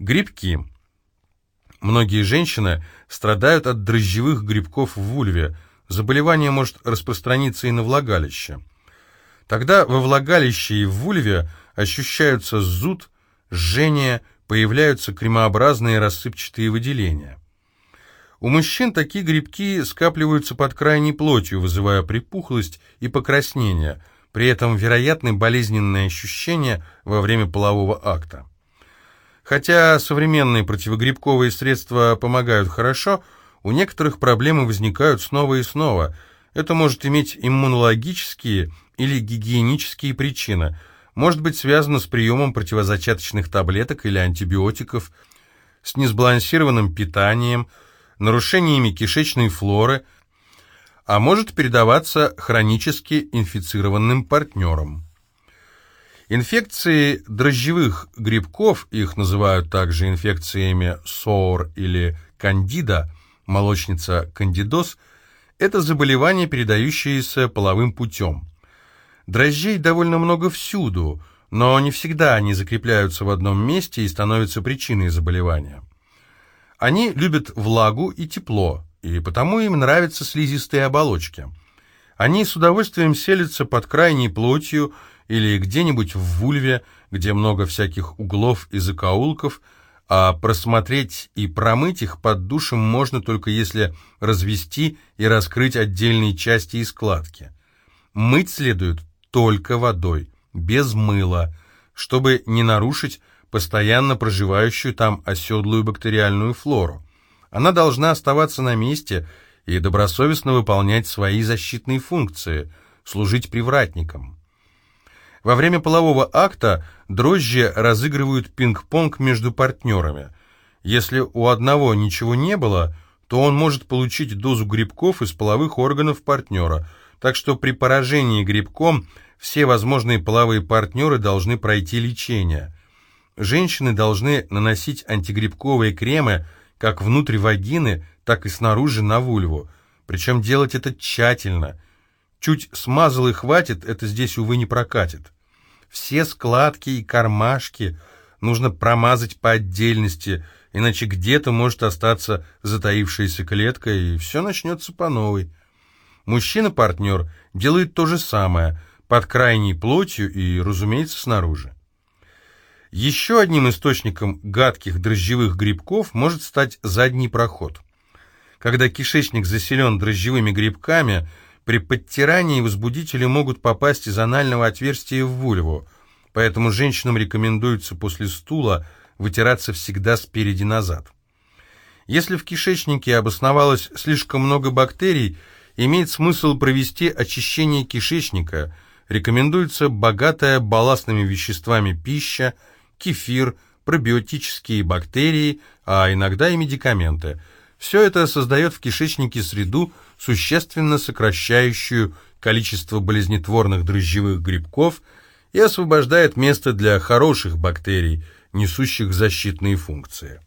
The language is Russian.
Грибки. Многие женщины страдают от дрожжевых грибков в вульве. Заболевание может распространиться и на влагалище. Тогда во влагалище и в вульве ощущаются зуд, жжение, появляются кремообразные рассыпчатые выделения. У мужчин такие грибки скапливаются под крайней плотью, вызывая припухлость и покраснение, при этом вероятны болезненные ощущения во время полового акта. Хотя современные противогрибковые средства помогают хорошо, у некоторых проблемы возникают снова и снова. Это может иметь иммунологические или гигиенические причины, может быть связано с приемом противозачаточных таблеток или антибиотиков, с несбалансированным питанием, нарушениями кишечной флоры, а может передаваться хронически инфицированным партнером. Инфекции дрожжевых грибков, их называют также инфекциями СОР или кандида, молочница кандидоз, это заболевание, передающееся половым путем. Дрожжей довольно много всюду, но не всегда они закрепляются в одном месте и становятся причиной заболевания. Они любят влагу и тепло, и потому им нравятся слизистые оболочки. Они с удовольствием селятся под крайней плотью или где-нибудь в вульве, где много всяких углов и закоулков, а просмотреть и промыть их под душем можно только если развести и раскрыть отдельные части и складки. Мыть следует только водой, без мыла, чтобы не нарушить постоянно проживающую там оседлую бактериальную флору. Она должна оставаться на месте и добросовестно выполнять свои защитные функции, служить привратником. Во время полового акта дрожжи разыгрывают пинг-понг между партнерами. Если у одного ничего не было, то он может получить дозу грибков из половых органов партнера, так что при поражении грибком все возможные половые партнеры должны пройти лечение – Женщины должны наносить антигрибковые кремы как внутрь вагины, так и снаружи на вульву. Причем делать это тщательно. Чуть смазал и хватит, это здесь, увы, не прокатит. Все складки и кармашки нужно промазать по отдельности, иначе где-то может остаться затаившаяся клетка, и все начнется по новой. Мужчина-партнер делает то же самое, под крайней плотью и, разумеется, снаружи. Еще одним источником гадких дрожжевых грибков может стать задний проход. Когда кишечник заселен дрожжевыми грибками, при подтирании возбудители могут попасть из анального отверстия в вульву, поэтому женщинам рекомендуется после стула вытираться всегда спереди назад. Если в кишечнике обосновалось слишком много бактерий, имеет смысл провести очищение кишечника, рекомендуется богатая балластными веществами пища, кефир, пробиотические бактерии, а иногда и медикаменты. Все это создает в кишечнике среду, существенно сокращающую количество болезнетворных дрожжевых грибков и освобождает место для хороших бактерий, несущих защитные функции.